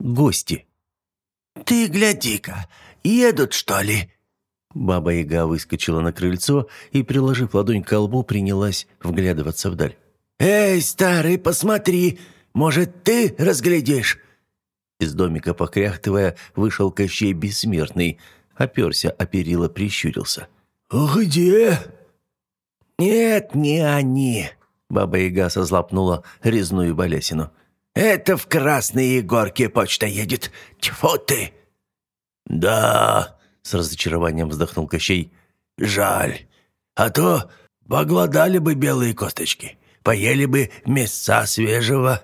Гости. «Ты гляди-ка, едут, что ли?» Баба-яга выскочила на крыльцо и, приложив ладонь к колбу, принялась вглядываться вдаль. «Эй, старый, посмотри! Может, ты разглядишь?» Из домика, покряхтывая, вышел Кощей Бессмертный, оперся о перила, прищурился. «Где?» «Нет, не они!» Баба-яга созлапнула резную балясину. «Это в Красные Горки почта едет. Тьфу ты!» «Да!» — с разочарованием вздохнул Кощей. «Жаль. А то поглодали бы белые косточки, поели бы мяса свежего».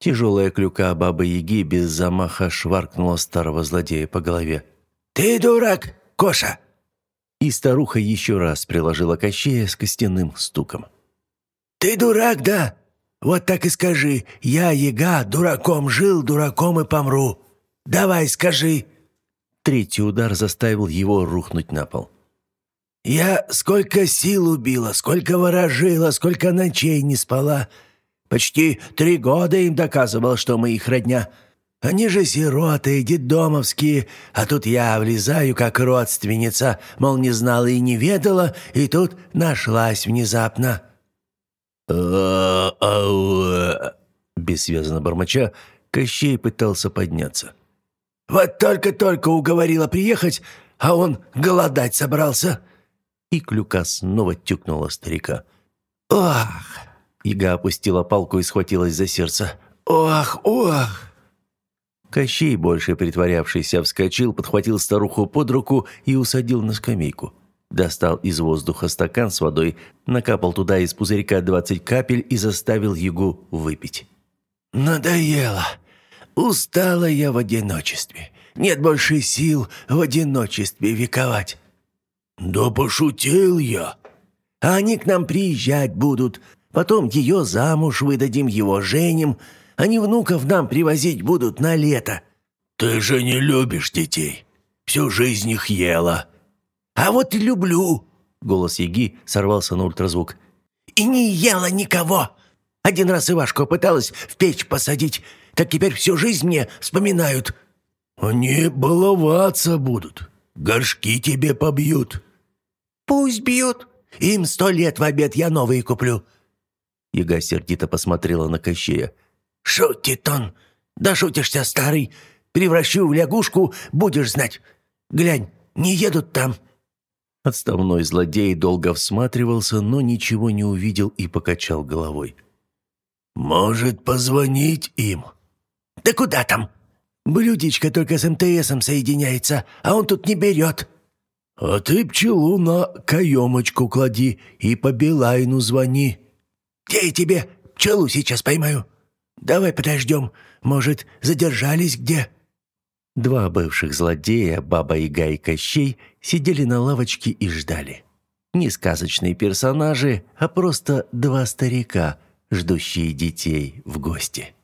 Тяжелая клюка бабы-яги без замаха шваркнула старого злодея по голове. «Ты дурак, Коша!» И старуха еще раз приложила Кощея с костяным стуком. «Ты дурак, да? Вот так и скажи. Я, яга, дураком жил, дураком и помру. Давай, скажи». Третий удар заставил его рухнуть на пол. «Я сколько сил убила, сколько ворожила, сколько ночей не спала. Почти три года им доказывал, что мы их родня. Они же сироты, детдомовские, а тут я влезаю как родственница, мол, не знала и не ведала, и тут нашлась внезапно». Бессвязно бормоча, Кощей пытался подняться. «Вот только-только уговорила приехать, а он голодать собрался». И клюка снова тюкнула старика. «Ох!» Ига опустила палку и схватилась за сердце. «Ох, ох!» Кощей, больше притворявшийся, вскочил, подхватил старуху под руку и усадил на скамейку. Достал из воздуха стакан с водой, накапал туда из пузырька двадцать капель и заставил Ягу выпить. «Надоело. Устала я в одиночестве. Нет больше сил в одиночестве вековать». «Да пошутил я. А они к нам приезжать будут. Потом ее замуж выдадим, его женим. Они внуков нам привозить будут на лето». «Ты же не любишь детей. Всю жизнь их ела», «А вот и люблю!» Голос Яги сорвался на ультразвук. «И не ела никого! Один раз Ивашку пыталась в печь посадить, так теперь всю жизнь мне вспоминают». «Они баловаться будут, горшки тебе побьют». «Пусть бьют, им сто лет в обед я новые куплю». Яга сердито посмотрела на Кощея. «Шутит он! Да шутишься, старый! Превращу в лягушку, будешь знать! Глянь, не едут там!» Отставной злодей долго всматривался, но ничего не увидел и покачал головой. «Может, позвонить им?» «Да куда там? Блюдечко только с МТСом соединяется, а он тут не берет». «А ты пчелу на каемочку клади и по Билайну звони». «Где я тебе пчелу сейчас поймаю? Давай подождем. Может, задержались где?» Два бывших злодея, Баба и Кощей, сидели на лавочке и ждали. Не сказочные персонажи, а просто два старика, ждущие детей в гости.